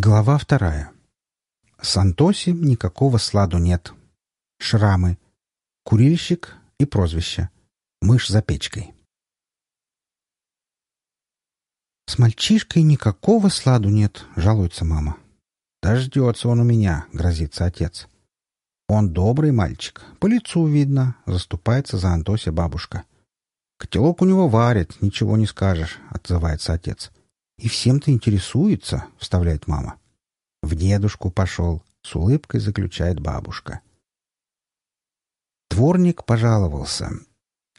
Глава вторая. С Антоси никакого сладу нет. Шрамы. Курильщик и прозвище. Мышь за печкой. «С мальчишкой никакого сладу нет», — жалуется мама. «Дождется он у меня», — грозится отец. «Он добрый мальчик, по лицу видно», — заступается за Антося бабушка. «Котелок у него варит, ничего не скажешь», — отзывается отец. «И всем-то интересуется», — вставляет мама. «В дедушку пошел», — с улыбкой заключает бабушка. Дворник пожаловался.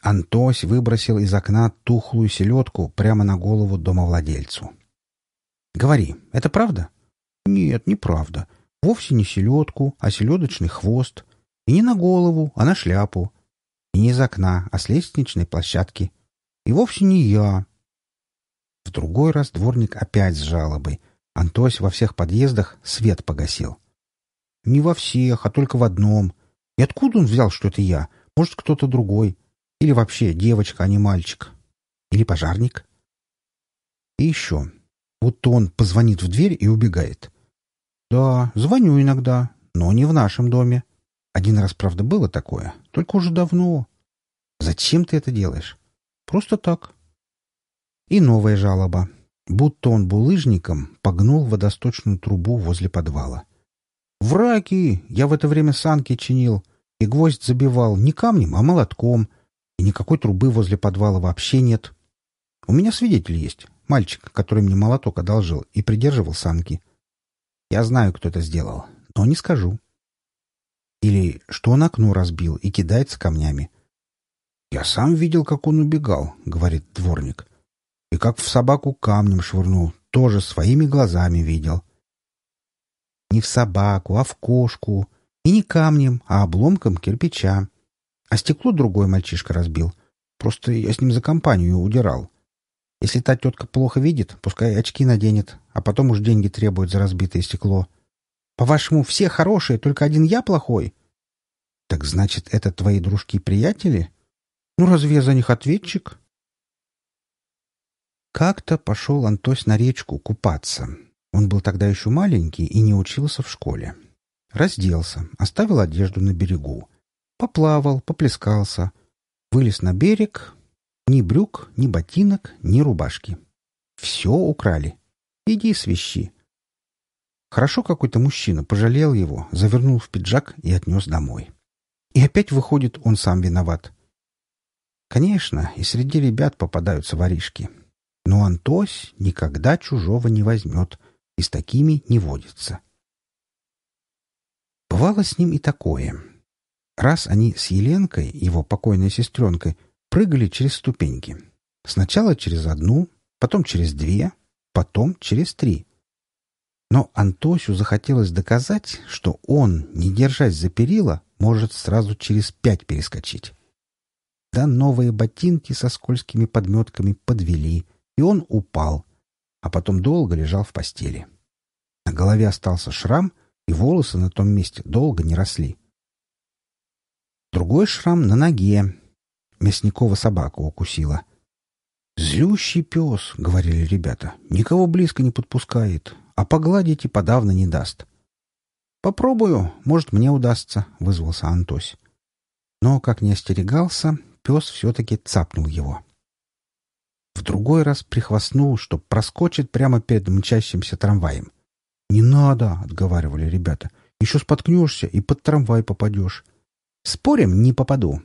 Антось выбросил из окна тухлую селедку прямо на голову домовладельцу. «Говори, это правда?» «Нет, неправда. Вовсе не селедку, а селедочный хвост. И не на голову, а на шляпу. И не из окна, а с лестничной площадки. И вовсе не я, в другой раз дворник опять с жалобой. Антось во всех подъездах свет погасил. Не во всех, а только в одном. И откуда он взял, что это я? Может, кто-то другой? Или вообще девочка, а не мальчик? Или пожарник? И еще. Вот он позвонит в дверь и убегает. Да, звоню иногда, но не в нашем доме. Один раз, правда, было такое, только уже давно. Зачем ты это делаешь? Просто так. И новая жалоба. Будто он булыжником погнул водосточную трубу возле подвала. «Враки! Я в это время санки чинил и гвоздь забивал не камнем, а молотком, и никакой трубы возле подвала вообще нет. У меня свидетель есть, мальчик, который мне молоток одолжил и придерживал санки. Я знаю, кто это сделал, но не скажу. Или что он окно разбил и кидается камнями. «Я сам видел, как он убегал», — говорит дворник. И как в собаку камнем швырнул, тоже своими глазами видел. Не в собаку, а в кошку. И не камнем, а обломком кирпича. А стекло другой мальчишка разбил. Просто я с ним за компанию удирал. Если та тетка плохо видит, пускай очки наденет, а потом уж деньги требует за разбитое стекло. По-вашему, все хорошие, только один я плохой? Так значит, это твои дружки и приятели? Ну, разве я за них ответчик? Как-то пошел Антось на речку купаться. Он был тогда еще маленький и не учился в школе. Разделся, оставил одежду на берегу. Поплавал, поплескался. Вылез на берег. Ни брюк, ни ботинок, ни рубашки. Все украли. Иди свищи. Хорошо какой-то мужчина пожалел его, завернул в пиджак и отнес домой. И опять выходит, он сам виноват. Конечно, и среди ребят попадаются воришки. Но Антось никогда чужого не возьмет и с такими не водится. Бывало с ним и такое. Раз они с Еленкой, его покойной сестренкой, прыгали через ступеньки. Сначала через одну, потом через две, потом через три. Но Антосю захотелось доказать, что он, не держась за перила, может сразу через пять перескочить. Да новые ботинки со скользкими подметками подвели — и он упал, а потом долго лежал в постели. На голове остался шрам, и волосы на том месте долго не росли. Другой шрам на ноге. Мясникова собака укусила. «Злющий пес», — говорили ребята, — «никого близко не подпускает, а погладить и подавно не даст». «Попробую, может, мне удастся», — вызвался Антось. Но, как не остерегался, пес все-таки цапнул его. В другой раз прихвастнул, что проскочит прямо перед мчащимся трамваем. «Не надо!» — отговаривали ребята. «Еще споткнешься и под трамвай попадешь». «Спорим, не попаду».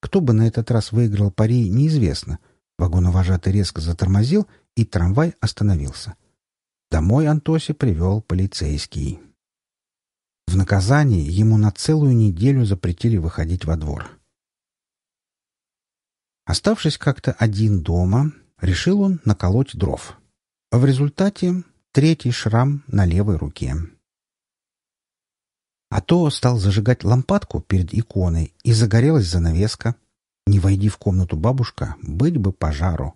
Кто бы на этот раз выиграл пари, неизвестно. Вагоновожатый резко затормозил, и трамвай остановился. Домой Антоси привел полицейский. В наказание ему на целую неделю запретили выходить во двор. Оставшись как-то один дома, решил он наколоть дров. В результате третий шрам на левой руке. А то стал зажигать лампадку перед иконой, и загорелась занавеска. Не войди в комнату бабушка, быть бы пожару.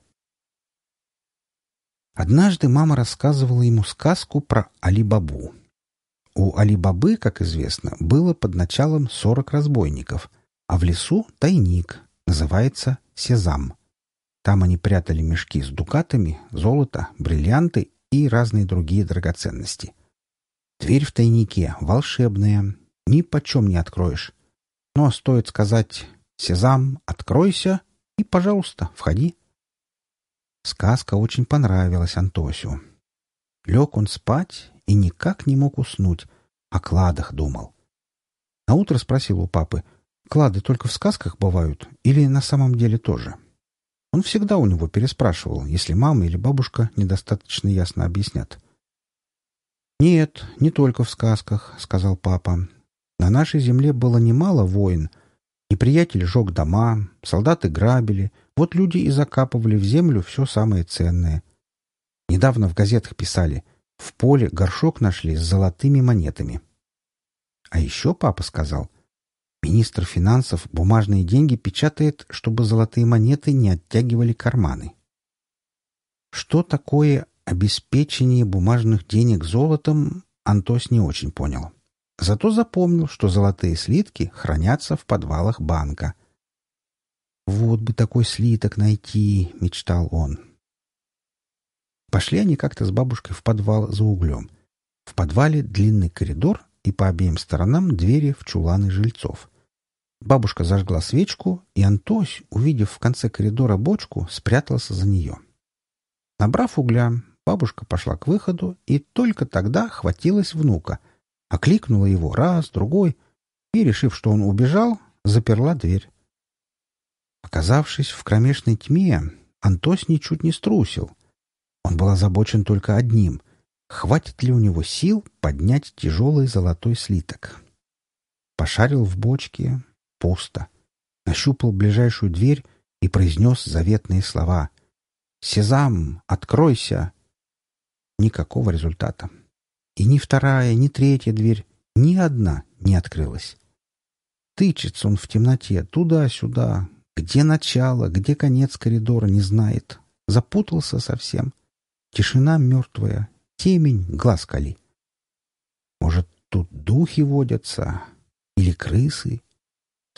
Однажды мама рассказывала ему сказку про Али-Бабу. У Али-Бабы, как известно, было под началом сорок разбойников, а в лесу тайник, называется Сезам. Там они прятали мешки с дукатами, золото, бриллианты и разные другие драгоценности. Дверь в тайнике волшебная, ни почем не откроешь. Но стоит сказать «Сезам, откройся!» и, пожалуйста, входи. Сказка очень понравилась Антосю. Лег он спать и никак не мог уснуть, о кладах думал. На утро спросил у папы, клады только в сказках бывают или на самом деле тоже? Он всегда у него переспрашивал, если мама или бабушка недостаточно ясно объяснят. «Нет, не только в сказках», — сказал папа. «На нашей земле было немало войн. Неприятель жег дома, солдаты грабили, вот люди и закапывали в землю все самое ценное. Недавно в газетах писали, в поле горшок нашли с золотыми монетами. А еще папа сказал, министр финансов бумажные деньги печатает, чтобы золотые монеты не оттягивали карманы. Что такое обеспечение бумажных денег золотом, Антос не очень понял. Зато запомнил, что золотые слитки хранятся в подвалах банка. «Вот бы такой слиток найти!» — мечтал он. Пошли они как-то с бабушкой в подвал за углем. В подвале длинный коридор и по обеим сторонам двери в чуланы жильцов. Бабушка зажгла свечку, и Антось, увидев в конце коридора бочку, спрятался за нее. Набрав угля, бабушка пошла к выходу, и только тогда хватилась внука, окликнула его раз, другой, и, решив, что он убежал, заперла дверь. Оказавшись в кромешной тьме, Антось ничуть не струсил. Он был озабочен только одним — хватит ли у него сил поднять тяжелый золотой слиток. Пошарил в бочке — пусто. Нащупал ближайшую дверь и произнес заветные слова. «Сезам, откройся!» Никакого результата. И ни вторая, ни третья дверь, ни одна не открылась. Тычется он в темноте туда-сюда, где начало, где конец коридора, не знает. Запутался совсем. Тишина мертвая, темень, глаз кали. Может, тут духи водятся? Или крысы?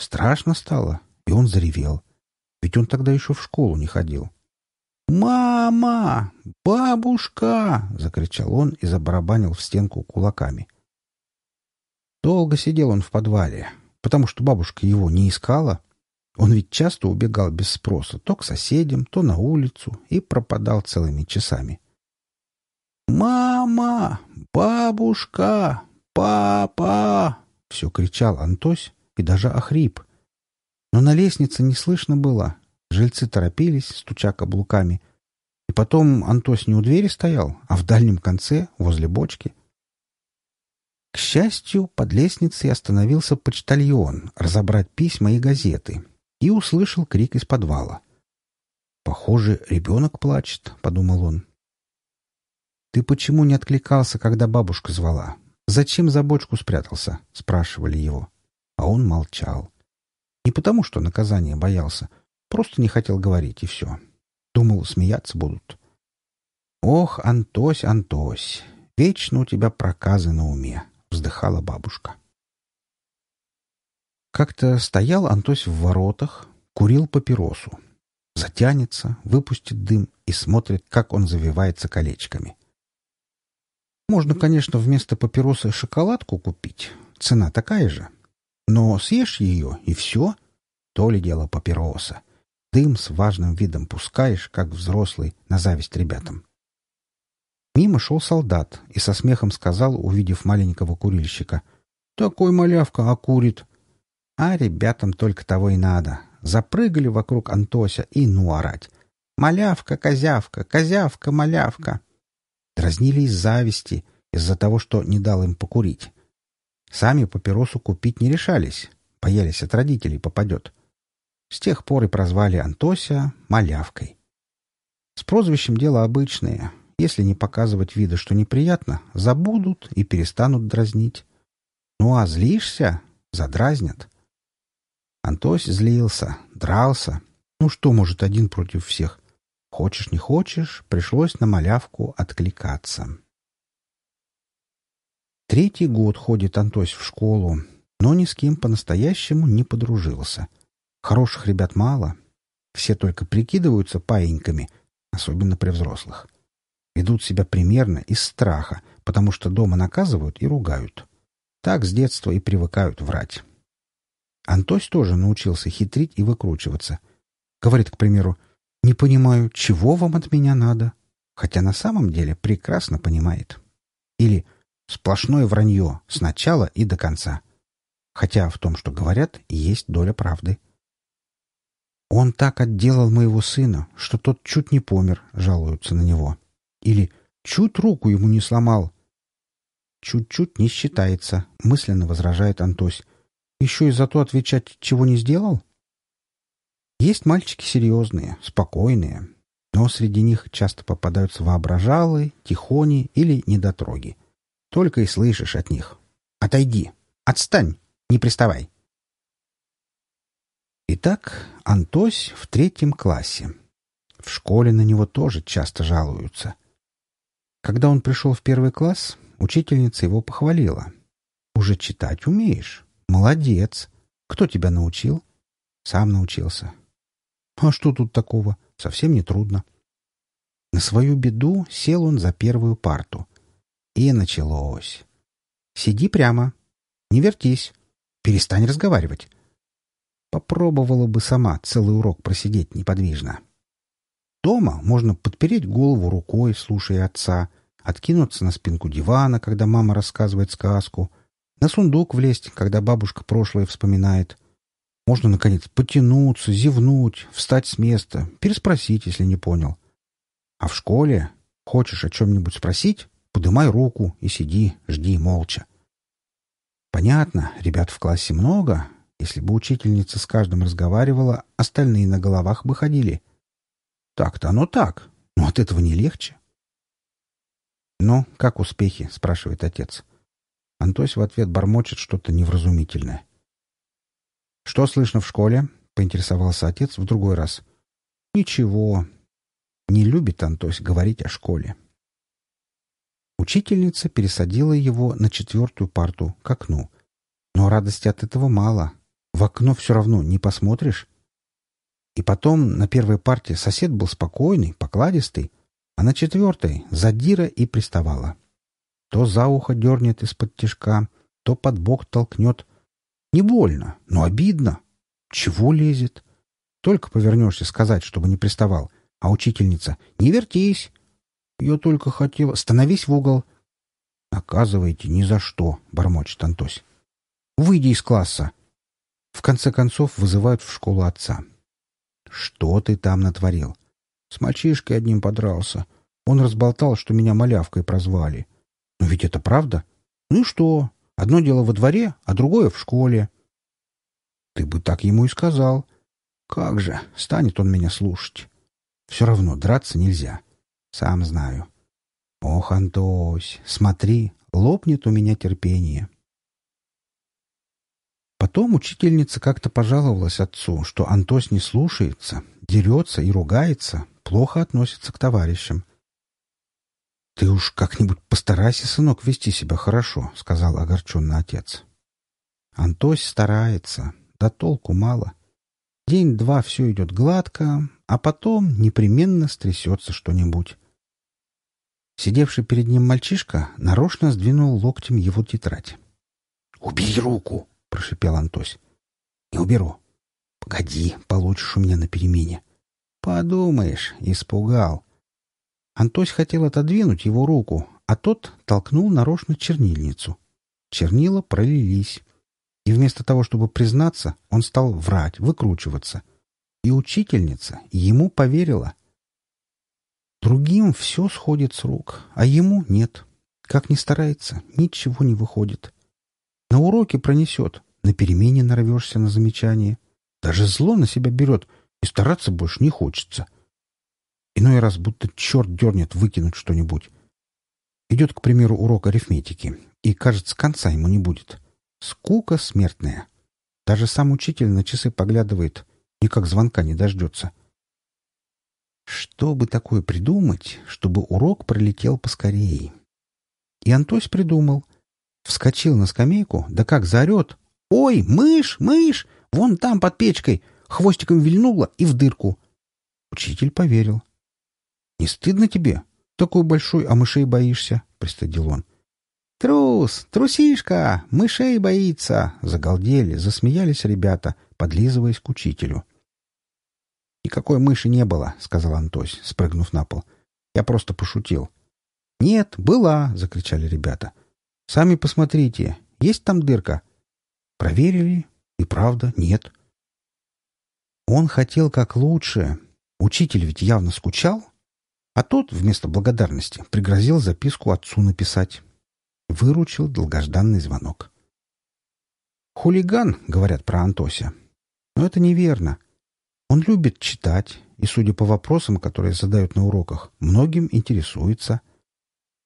Страшно стало, и он заревел. Ведь он тогда еще в школу не ходил. «Мама! Бабушка!» — закричал он и забарабанил в стенку кулаками. Долго сидел он в подвале, потому что бабушка его не искала. Он ведь часто убегал без спроса то к соседям, то на улицу и пропадал целыми часами. «Мама! Бабушка! Папа!» — все кричал Антось и даже охрип. Но на лестнице не слышно было, Жильцы торопились, стуча каблуками. И потом Антос не у двери стоял, а в дальнем конце, возле бочки. К счастью, под лестницей остановился почтальон разобрать письма и газеты и услышал крик из подвала. «Похоже, ребенок плачет», — подумал он. «Ты почему не откликался, когда бабушка звала? Зачем за бочку спрятался?» — спрашивали его. А он молчал. Не потому, что наказание боялся — Просто не хотел говорить, и все. Думал, смеяться будут. «Ох, Антось, Антось, вечно у тебя проказы на уме», — вздыхала бабушка. Как-то стоял Антось в воротах, курил папиросу. Затянется, выпустит дым и смотрит, как он завивается колечками. Можно, конечно, вместо папиросы шоколадку купить. Цена такая же. Но съешь ее, и все. То ли дело папироса. Дым с важным видом пускаешь, как взрослый, на зависть ребятам. Мимо шел солдат и со смехом сказал, увидев маленького курильщика, «Такой малявка окурит». А ребятам только того и надо. Запрыгали вокруг Антося и ну орать. «Малявка, козявка, козявка, малявка!» Дразнили из зависти, из-за того, что не дал им покурить. Сами папиросу купить не решались, боялись от родителей попадет. С тех пор и прозвали Антося малявкой. С прозвищем дело обычное. Если не показывать вида, что неприятно, забудут и перестанут дразнить. Ну а злишься — задразнят. Антось злился, дрался. Ну что может один против всех? Хочешь, не хочешь, пришлось на малявку откликаться. Третий год ходит Антось в школу, но ни с кем по-настоящему не подружился — Хороших ребят мало. Все только прикидываются паиньками, особенно при взрослых. Ведут себя примерно из страха, потому что дома наказывают и ругают. Так с детства и привыкают врать. Антось тоже научился хитрить и выкручиваться. Говорит, к примеру, «Не понимаю, чего вам от меня надо?» Хотя на самом деле прекрасно понимает. Или «Сплошное вранье с начала и до конца». Хотя в том, что говорят, есть доля правды. «Он так отделал моего сына, что тот чуть не помер», — жалуются на него. Или «чуть руку ему не сломал». «Чуть-чуть не считается», — мысленно возражает Антось. «Еще и за то отвечать, чего не сделал?» Есть мальчики серьезные, спокойные, но среди них часто попадаются воображалы, тихони или недотроги. Только и слышишь от них. «Отойди! Отстань! Не приставай!» Итак, Антось в третьем классе. В школе на него тоже часто жалуются. Когда он пришел в первый класс, учительница его похвалила. «Уже читать умеешь? Молодец! Кто тебя научил?» «Сам научился». «А что тут такого? Совсем не трудно». На свою беду сел он за первую парту. И началось. «Сиди прямо. Не вертись. Перестань разговаривать. Попробовала бы сама целый урок просидеть неподвижно. Дома можно подпереть голову рукой, слушая отца, откинуться на спинку дивана, когда мама рассказывает сказку, на сундук влезть, когда бабушка прошлое вспоминает. Можно, наконец, потянуться, зевнуть, встать с места, переспросить, если не понял. А в школе хочешь о чем-нибудь спросить, подымай руку и сиди, жди молча. Понятно, ребят в классе много, если бы учительница с каждым разговаривала, остальные на головах бы ходили. Так-то оно так, но от этого не легче. «Ну, как успехи?» — спрашивает отец. Антось в ответ бормочет что-то невразумительное. «Что слышно в школе?» — поинтересовался отец в другой раз. «Ничего. Не любит Антось говорить о школе». Учительница пересадила его на четвертую парту к окну. Но радости от этого мало. В окно все равно не посмотришь. И потом на первой партии сосед был спокойный, покладистый, а на четвертой задира и приставала. То за ухо дернет из-под тишка, то под бок толкнет. Не больно, но обидно. Чего лезет? Только повернешься сказать, чтобы не приставал, а учительница «Не вертись!» Я только хотела... Становись в угол. Оказываете, ни за что, — бормочет Антось. Выйди из класса. В конце концов вызывают в школу отца. «Что ты там натворил?» «С мальчишкой одним подрался. Он разболтал, что меня малявкой прозвали. Но ведь это правда. Ну и что? Одно дело во дворе, а другое в школе». «Ты бы так ему и сказал. Как же, станет он меня слушать. Все равно драться нельзя. Сам знаю. Ох, Антось, смотри, лопнет у меня терпение». Потом учительница как-то пожаловалась отцу, что Антос не слушается, дерется и ругается, плохо относится к товарищам. «Ты уж как-нибудь постарайся, сынок, вести себя хорошо», — сказал огорченный отец. Антось старается, да толку мало. День-два все идет гладко, а потом непременно стрясется что-нибудь. Сидевший перед ним мальчишка нарочно сдвинул локтем его тетрадь. «Убери руку!» прошипел Антось. «Не уберу». «Погоди, получишь у меня на перемене». «Подумаешь, испугал». Антось хотел отодвинуть его руку, а тот толкнул нарочно чернильницу. Чернила пролились. И вместо того, чтобы признаться, он стал врать, выкручиваться. И учительница ему поверила. Другим все сходит с рук, а ему нет. Как ни старается, ничего не выходит. На уроке пронесет, на перемене нарвешься на замечание. Даже зло на себя берет, и стараться больше не хочется. Иной раз будто черт дернет выкинуть что-нибудь. Идет, к примеру, урок арифметики, и, кажется, конца ему не будет. Скука смертная. Даже сам учитель на часы поглядывает, никак звонка не дождется. Что бы такое придумать, чтобы урок пролетел поскорее? И Антось придумал. Вскочил на скамейку, да как заорет. «Ой, мышь, мышь! Вон там, под печкой!» Хвостиком вильнула и в дырку. Учитель поверил. «Не стыдно тебе? такой большой, а мышей боишься?» — пристыдил он. «Трус! Трусишка! Мышей боится!» — загалдели, засмеялись ребята, подлизываясь к учителю. «Никакой мыши не было», — сказал Антось, спрыгнув на пол. «Я просто пошутил». «Нет, была!» — закричали ребята. «Сами посмотрите, есть там дырка?» Проверили, и правда, нет. Он хотел как лучше. Учитель ведь явно скучал. А тот, вместо благодарности, пригрозил записку отцу написать. Выручил долгожданный звонок. «Хулиган», — говорят про Антося. Но это неверно. Он любит читать, и, судя по вопросам, которые задают на уроках, многим интересуется.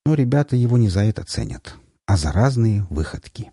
Но ребята его не за это ценят, а за разные выходки.